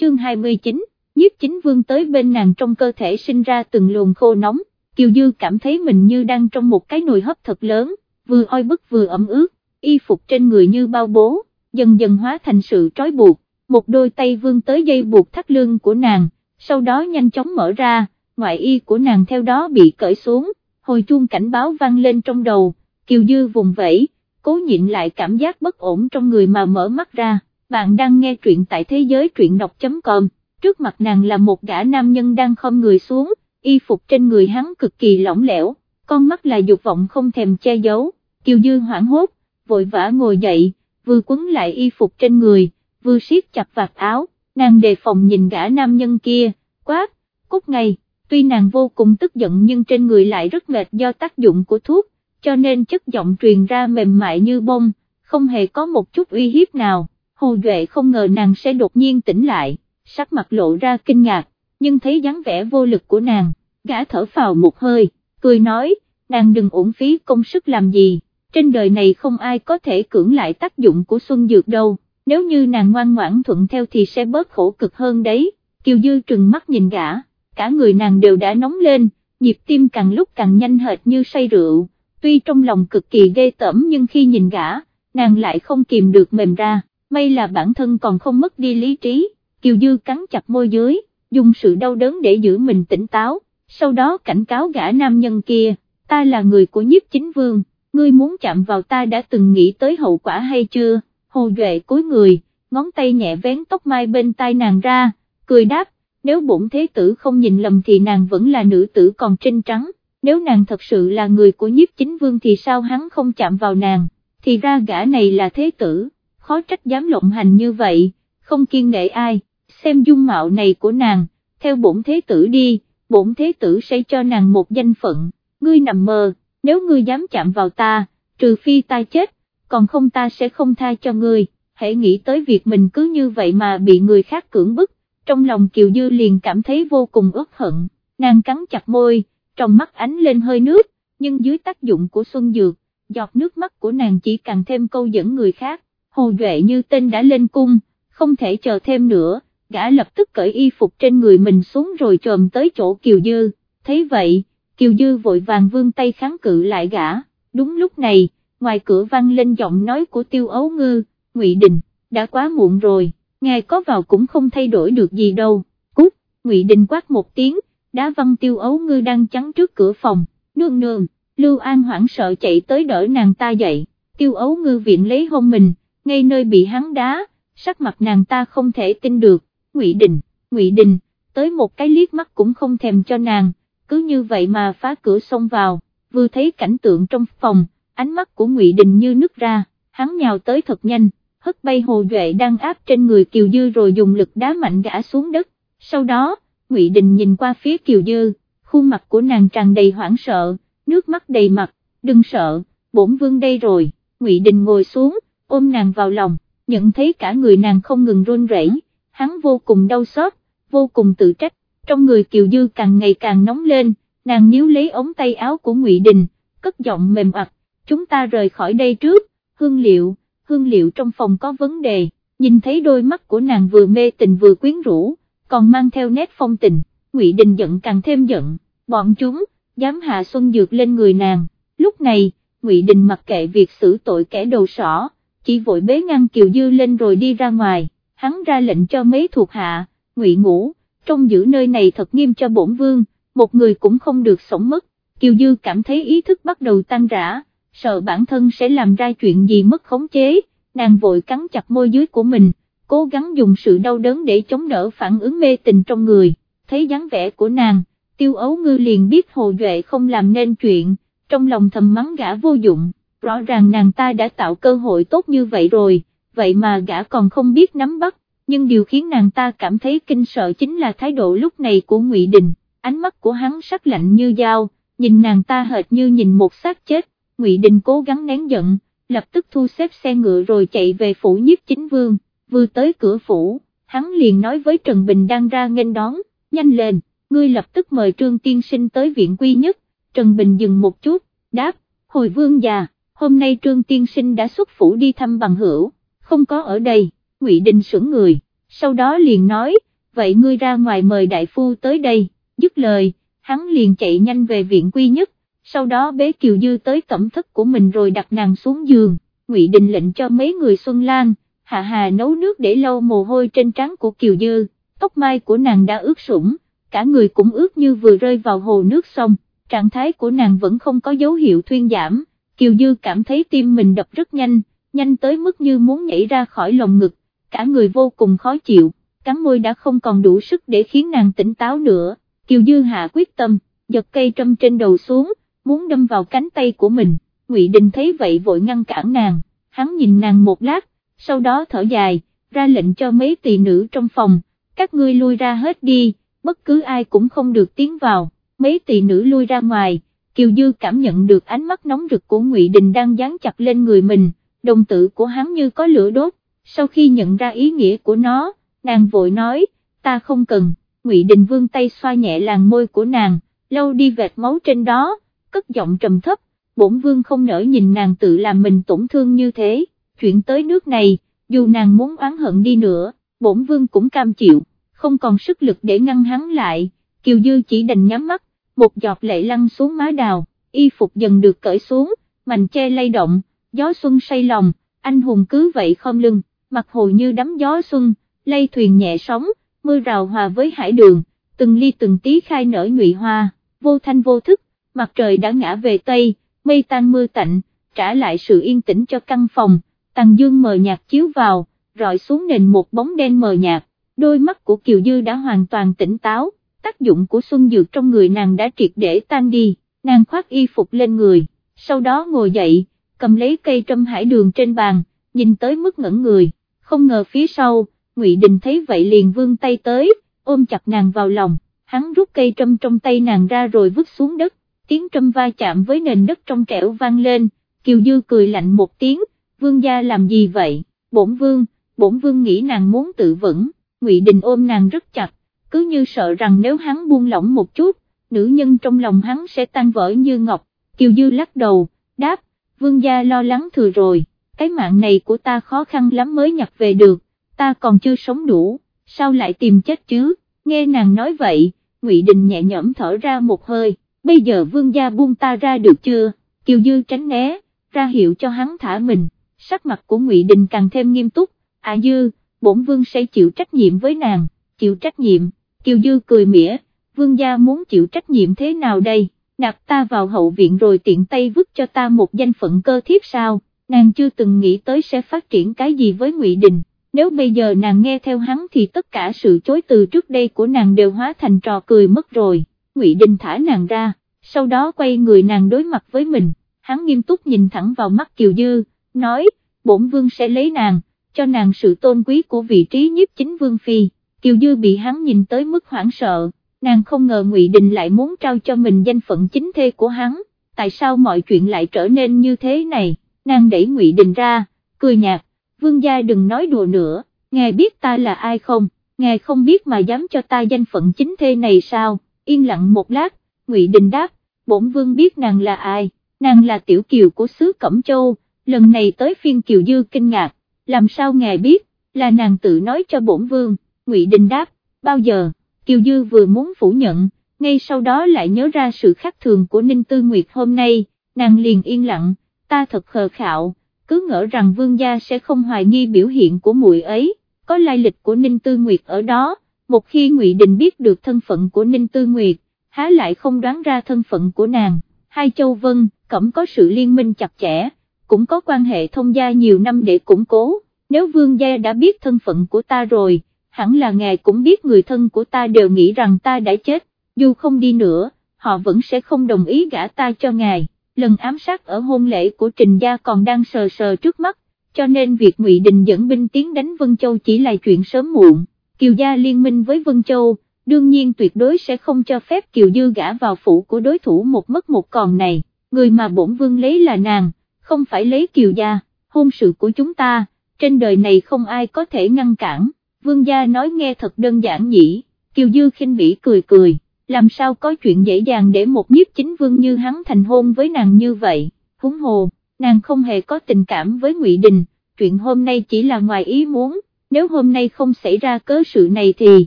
chương 29, nhiếp chính vương tới bên nàng trong cơ thể sinh ra từng luồng khô nóng, Kiều Dư cảm thấy mình như đang trong một cái nồi hấp thật lớn, vừa oi bức vừa ẩm ướt, y phục trên người như bao bố, dần dần hóa thành sự trói buộc, một đôi tay vương tới dây buộc thắt lưng của nàng, sau đó nhanh chóng mở ra, ngoại y của nàng theo đó bị cởi xuống, hồi chuông cảnh báo vang lên trong đầu, Kiều Dư vùng vẫy, cố nhịn lại cảm giác bất ổn trong người mà mở mắt ra, bạn đang nghe truyện tại thế giới truyện đọc.com, trước mặt nàng là một gã nam nhân đang khom người xuống, y phục trên người hắn cực kỳ lỏng lẻo, con mắt là dục vọng không thèm che giấu, Kiều Dư hoảng hốt, vội vã ngồi dậy, vừa quấn lại y phục trên người, vừa siết chặt vạt áo, nàng đề phòng nhìn gã nam nhân kia, quát, cút ngay, tuy nàng vô cùng tức giận nhưng trên người lại rất mệt do tác dụng của thuốc, cho nên chất giọng truyền ra mềm mại như bông, không hề có một chút uy hiếp nào, Hồ Duệ không ngờ nàng sẽ đột nhiên tỉnh lại, sắc mặt lộ ra kinh ngạc, nhưng thấy dáng vẻ vô lực của nàng, gã thở phào một hơi, cười nói, nàng đừng uổng phí công sức làm gì, trên đời này không ai có thể cưỡng lại tác dụng của Xuân Dược đâu, nếu như nàng ngoan ngoãn thuận theo thì sẽ bớt khổ cực hơn đấy, Kiều Dư trừng mắt nhìn gã, cả người nàng đều đã nóng lên, nhịp tim càng lúc càng nhanh hệt như say rượu, tuy trong lòng cực kỳ ghê tởm nhưng khi nhìn gã, nàng lại không kìm được mềm ra, may là bản thân còn không mất đi lý trí, Kiều Dư cắn chặt môi dưới, dùng sự đau đớn để giữ mình tỉnh táo, sau đó cảnh cáo gã nam nhân kia, ta là người của nhiếp chính vương, ngươi muốn chạm vào ta đã từng nghĩ tới hậu quả hay chưa, hồ duệ cúi người, ngón tay nhẹ vén tóc mai bên tai nàng ra, cười đáp, nếu bổn thế tử không nhìn lầm thì nàng vẫn là nữ tử còn trinh trắng, nếu nàng thật sự là người của nhiếp chính vương thì sao hắn không chạm vào nàng, thì ra gã này là thế tử, khó trách dám lộng hành như vậy, không kiên nể ai, xem dung mạo này của nàng, theo bổn thế tử đi, bổn thế tử sẽ cho nàng một danh phận, ngươi nằm mơ, nếu ngươi dám chạm vào ta, trừ phi ta chết, còn không ta sẽ không tha cho ngươi, hãy nghĩ tới việc mình cứ như vậy mà bị người khác cưỡng bức, trong lòng Kiều Dư liền cảm thấy vô cùng ức hận, nàng cắn chặt môi, trong mắt ánh lên hơi nước, nhưng dưới tác dụng của Xuân Dược, giọt nước mắt của nàng chỉ càng thêm câu dẫn người khác, Hồ Duệ như tên đã lên cung, không thể chờ thêm nữa, gã lập tức cởi y phục trên người mình xuống rồi trồm tới chỗ Kiều Dư, thấy vậy, Kiều Dư vội vàng vươn tay kháng cự lại gã, đúng lúc này, ngoài cửa vang lên giọng nói của Tiêu Ấu Ngư, Ngụy Đình, đã quá muộn rồi, ngài có vào cũng không thay đổi được gì đâu, cút, Ngụy Đình quát một tiếng, đá văng Tiêu Ấu Ngư đang chắn trước cửa phòng, nương nương, Lưu An hoảng sợ chạy tới đỡ nàng ta dậy, Tiêu Ấu Ngư viện lấy hôn mình, ngay nơi bị hắn đá, sắc mặt nàng ta không thể tin được, Ngụy Đình, Ngụy Đình, tới một cái liếc mắt cũng không thèm cho nàng, cứ như vậy mà phá cửa xông vào, vừa thấy cảnh tượng trong phòng, ánh mắt của Ngụy Đình như nứt ra, hắn nhào tới thật nhanh, hất bay Hồ Duệ đang áp trên người Kiều Dư rồi dùng lực đá mạnh gã xuống đất, sau đó, Ngụy Đình nhìn qua phía Kiều Dư, khuôn mặt của nàng tràn đầy hoảng sợ, nước mắt đầy mặt, đừng sợ, bổn vương đây rồi, Ngụy Đình ngồi xuống, ôm nàng vào lòng, nhận thấy cả người nàng không ngừng run rẩy, hắn vô cùng đau xót, vô cùng tự trách, trong người Kiều Dư càng ngày càng nóng lên, nàng níu lấy ống tay áo của Ngụy Đình, cất giọng mềm ặt, chúng ta rời khỏi đây trước, hương liệu, hương liệu trong phòng có vấn đề, nhìn thấy đôi mắt của nàng vừa mê tình vừa quyến rũ, còn mang theo nét phong tình, Ngụy Đình giận càng thêm giận, bọn chúng, dám hạ xuân dược lên người nàng, lúc này, Ngụy Đình mặc kệ việc xử tội kẻ đầu sỏ, chỉ vội bế ngăn Kiều Dư lên rồi đi ra ngoài, hắn ra lệnh cho mấy thuộc hạ, Ngụy ngủ, trông giữ nơi này thật nghiêm cho bổn vương, một người cũng không được sống mất, Kiều Dư cảm thấy ý thức bắt đầu tan rã, sợ bản thân sẽ làm ra chuyện gì mất khống chế, nàng vội cắn chặt môi dưới của mình, cố gắng dùng sự đau đớn để chống đỡ phản ứng mê tình trong người, thấy dáng vẻ của nàng, tiêu ấu ngư liền biết hồ duệ không làm nên chuyện, trong lòng thầm mắng gã vô dụng, rõ ràng nàng ta đã tạo cơ hội tốt như vậy rồi, vậy mà gã còn không biết nắm bắt, nhưng điều khiến nàng ta cảm thấy kinh sợ chính là thái độ lúc này của Ngụy Đình, ánh mắt của hắn sắc lạnh như dao, nhìn nàng ta hệt như nhìn một xác chết, Ngụy Đình cố gắng nén giận, lập tức thu xếp xe ngựa rồi chạy về phủ nhiếp chính vương, vừa tới cửa phủ, hắn liền nói với Trần Bình đang ra nghênh đón, nhanh lên, ngươi lập tức mời Trương Tiên Sinh tới viện quy nhất, Trần Bình dừng một chút, đáp, hồi vương già, hôm nay Trương Tiên Sinh đã xuất phủ đi thăm bằng hữu, không có ở đây, Ngụy Đình sững người, sau đó liền nói, vậy ngươi ra ngoài mời đại phu tới đây, dứt lời, hắn liền chạy nhanh về viện quy nhất, sau đó bế Kiều Dư tới cẩm thất của mình rồi đặt nàng xuống giường, Ngụy Đình lệnh cho mấy người Xuân Lan, Hạ Hà nấu nước để lau mồ hôi trên trán của Kiều Dư, tóc mai của nàng đã ướt sũng, cả người cũng ướt như vừa rơi vào hồ nước sông, trạng thái của nàng vẫn không có dấu hiệu thuyên giảm, Kiều Dư cảm thấy tim mình đập rất nhanh, nhanh tới mức như muốn nhảy ra khỏi lồng ngực, cả người vô cùng khó chịu, cắn môi đã không còn đủ sức để khiến nàng tỉnh táo nữa, Kiều Dư hạ quyết tâm, giật cây trâm trên đầu xuống, muốn đâm vào cánh tay của mình, Ngụy Đình thấy vậy vội ngăn cản nàng, hắn nhìn nàng một lát, sau đó thở dài, ra lệnh cho mấy tỳ nữ trong phòng, các ngươi lui ra hết đi, bất cứ ai cũng không được tiến vào, mấy tỳ nữ lui ra ngoài, Kiều Dư cảm nhận được ánh mắt nóng rực của Ngụy Đình đang dán chặt lên người mình, đồng tử của hắn như có lửa đốt, sau khi nhận ra ý nghĩa của nó, nàng vội nói, ta không cần, Ngụy Đình vương tay xoa nhẹ làn môi của nàng, lâu đi vệt máu trên đó, cất giọng trầm thấp, bổn vương không nỡ nhìn nàng tự làm mình tổn thương như thế, chuyện tới nước này, dù nàng muốn oán hận đi nữa, bổn vương cũng cam chịu, không còn sức lực để ngăn hắn lại, Kiều Dư chỉ đành nhắm mắt, một giọt lệ lăn xuống má đào, y phục dần được cởi xuống, mành che lay động, gió xuân say lòng, anh hùng cứ vậy không lưng, mặt hồ như đắm gió xuân, lay thuyền nhẹ sóng, mưa rào hòa với hải đường, từng ly từng tí khai nở nhụy hoa, vô thanh vô thức, mặt trời đã ngã về Tây, mây tan mưa tạnh, trả lại sự yên tĩnh cho căn phòng, tàng dương mờ nhạt chiếu vào, rọi xuống nền một bóng đen mờ nhạt, đôi mắt của Kiều Dư đã hoàn toàn tỉnh táo, tác dụng của xuân dược trong người nàng đã triệt để tan đi, nàng khoác y phục lên người, sau đó ngồi dậy, cầm lấy cây trâm hải đường trên bàn, nhìn tới mức ngẩn người, không ngờ phía sau, Ngụy Đình thấy vậy liền vươn tay tới, ôm chặt nàng vào lòng, hắn rút cây trâm trong tay nàng ra rồi vứt xuống đất, tiếng trâm va chạm với nền đất trong trẻo vang lên, Kiều Dư cười lạnh một tiếng, vương gia làm gì vậy, bổn vương, bổn vương nghĩ nàng muốn tự vẫn, Ngụy Đình ôm nàng rất chặt, cứ như sợ rằng nếu hắn buông lỏng một chút, nữ nhân trong lòng hắn sẽ tan vỡ như ngọc, Kiều Dư lắc đầu, đáp, vương gia lo lắng thừa rồi, cái mạng này của ta khó khăn lắm mới nhặt về được, ta còn chưa sống đủ, sao lại tìm chết chứ, nghe nàng nói vậy, Ngụy Đình nhẹ nhõm thở ra một hơi, bây giờ vương gia buông ta ra được chưa, Kiều Dư tránh né, ra hiệu cho hắn thả mình, sắc mặt của Ngụy Đình càng thêm nghiêm túc, à Dư, bổn vương sẽ chịu trách nhiệm với nàng, chịu trách nhiệm, Kiều Dư cười mỉa, vương gia muốn chịu trách nhiệm thế nào đây, nạp ta vào hậu viện rồi tiện tay vứt cho ta một danh phận cơ thiếp sao, nàng chưa từng nghĩ tới sẽ phát triển cái gì với Ngụy Đình, nếu bây giờ nàng nghe theo hắn thì tất cả sự chối từ trước đây của nàng đều hóa thành trò cười mất rồi, Ngụy Đình thả nàng ra, sau đó quay người nàng đối mặt với mình, hắn nghiêm túc nhìn thẳng vào mắt Kiều Dư, nói, bổn vương sẽ lấy nàng, cho nàng sự tôn quý của vị trí nhiếp chính vương phi, Kiều Dư bị hắn nhìn tới mức hoảng sợ, nàng không ngờ Ngụy Đình lại muốn trao cho mình danh phận chính thê của hắn, tại sao mọi chuyện lại trở nên như thế này, nàng đẩy Ngụy Đình ra, cười nhạt, vương gia đừng nói đùa nữa, ngài biết ta là ai không, ngài không biết mà dám cho ta danh phận chính thê này sao, yên lặng một lát, Ngụy Đình đáp, bổn vương biết nàng là ai, nàng là tiểu kiều của xứ Cẩm Châu, lần này tới phiên kiều dư kinh ngạc, làm sao ngài biết, là nàng tự nói cho bổn vương, Ngụy Đình đáp, bao giờ, kiều dư vừa muốn phủ nhận, ngay sau đó lại nhớ ra sự khác thường của Ninh Tư Nguyệt hôm nay, nàng liền yên lặng, ta thật khờ khạo, cứ ngỡ rằng vương gia sẽ không hoài nghi biểu hiện của muội ấy, có lai lịch của Ninh Tư Nguyệt ở đó, một khi Ngụy Đình biết được thân phận của Ninh Tư Nguyệt, há lại không đoán ra thân phận của nàng, hai châu vân, cẩm có sự liên minh chặt chẽ, cũng có quan hệ thông gia nhiều năm để củng cố, nếu vương gia đã biết thân phận của ta rồi, hẳn là ngài cũng biết người thân của ta đều nghĩ rằng ta đã chết, dù không đi nữa, họ vẫn sẽ không đồng ý gả ta cho ngài, lần ám sát ở hôn lễ của Trình Gia còn đang sờ sờ trước mắt, cho nên việc Ngụy Đình dẫn binh tiến đánh Vân Châu chỉ là chuyện sớm muộn, Kiều Gia liên minh với Vân Châu, đương nhiên tuyệt đối sẽ không cho phép Kiều Dư gả vào phủ của đối thủ một mất một còn này, người mà bổn vương lấy là nàng, không phải lấy Kiều Gia, hôn sự của chúng ta, trên đời này không ai có thể ngăn cản, vương gia nói nghe thật đơn giản nhỉ, Kiều Dư khinh bỉ cười cười, làm sao có chuyện dễ dàng để một nhiếp chính vương như hắn thành hôn với nàng như vậy, húng hồ, nàng không hề có tình cảm với Ngụy Đình, chuyện hôm nay chỉ là ngoài ý muốn, nếu hôm nay không xảy ra cớ sự này thì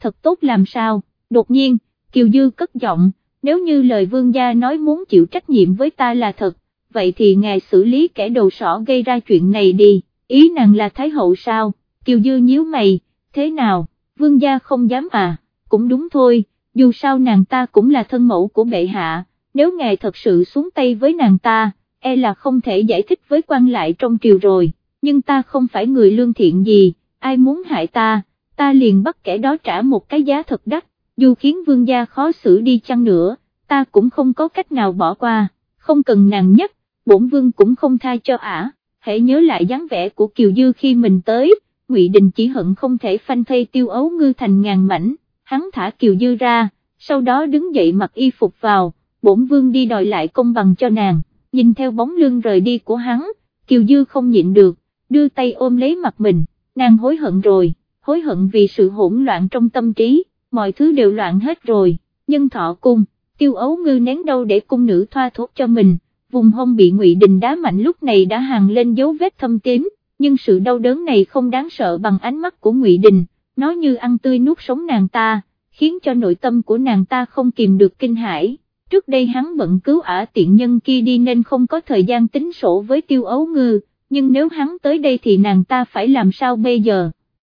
thật tốt làm sao, đột nhiên, Kiều Dư cất giọng, nếu như lời vương gia nói muốn chịu trách nhiệm với ta là thật, vậy thì ngài xử lý kẻ đầu sỏ gây ra chuyện này đi, ý nàng là Thái Hậu sao, Kiều Dư nhíu mày, thế nào, vương gia không dám à, cũng đúng thôi, dù sao nàng ta cũng là thân mẫu của bệ hạ, nếu ngài thật sự xuống tay với nàng ta, e là không thể giải thích với quan lại trong triều rồi, nhưng ta không phải người lương thiện gì, ai muốn hại ta, ta liền bắt kẻ đó trả một cái giá thật đắt, dù khiến vương gia khó xử đi chăng nữa, ta cũng không có cách nào bỏ qua, không cần nàng nhất, bổn vương cũng không tha cho ả, hãy nhớ lại dáng vẻ của Kiều Dư khi mình tới, Ngụy Đình chỉ hận không thể phanh thây tiêu ấu ngư thành ngàn mảnh, hắn thả Kiều Dư ra, sau đó đứng dậy mặc y phục vào, bổn vương đi đòi lại công bằng cho nàng, nhìn theo bóng lưng rời đi của hắn, Kiều Dư không nhịn được, đưa tay ôm lấy mặt mình, nàng hối hận rồi, hối hận vì sự hỗn loạn trong tâm trí, mọi thứ đều loạn hết rồi, nhân thọ cung, tiêu ấu ngư nén đâu để cung nữ thoa thuốc cho mình, vùng hông bị ngụy Đình đá mạnh lúc này đã hàng lên dấu vết thâm tím, nhưng sự đau đớn này không đáng sợ bằng ánh mắt của ngụy Đình, nó như ăn tươi nuốt sống nàng ta, khiến cho nội tâm của nàng ta không kìm được kinh hãi. Trước đây hắn bận cứu ả tiện nhân kia đi nên không có thời gian tính sổ với tiêu ấu ngư, nhưng nếu hắn tới đây thì nàng ta phải làm sao bây giờ?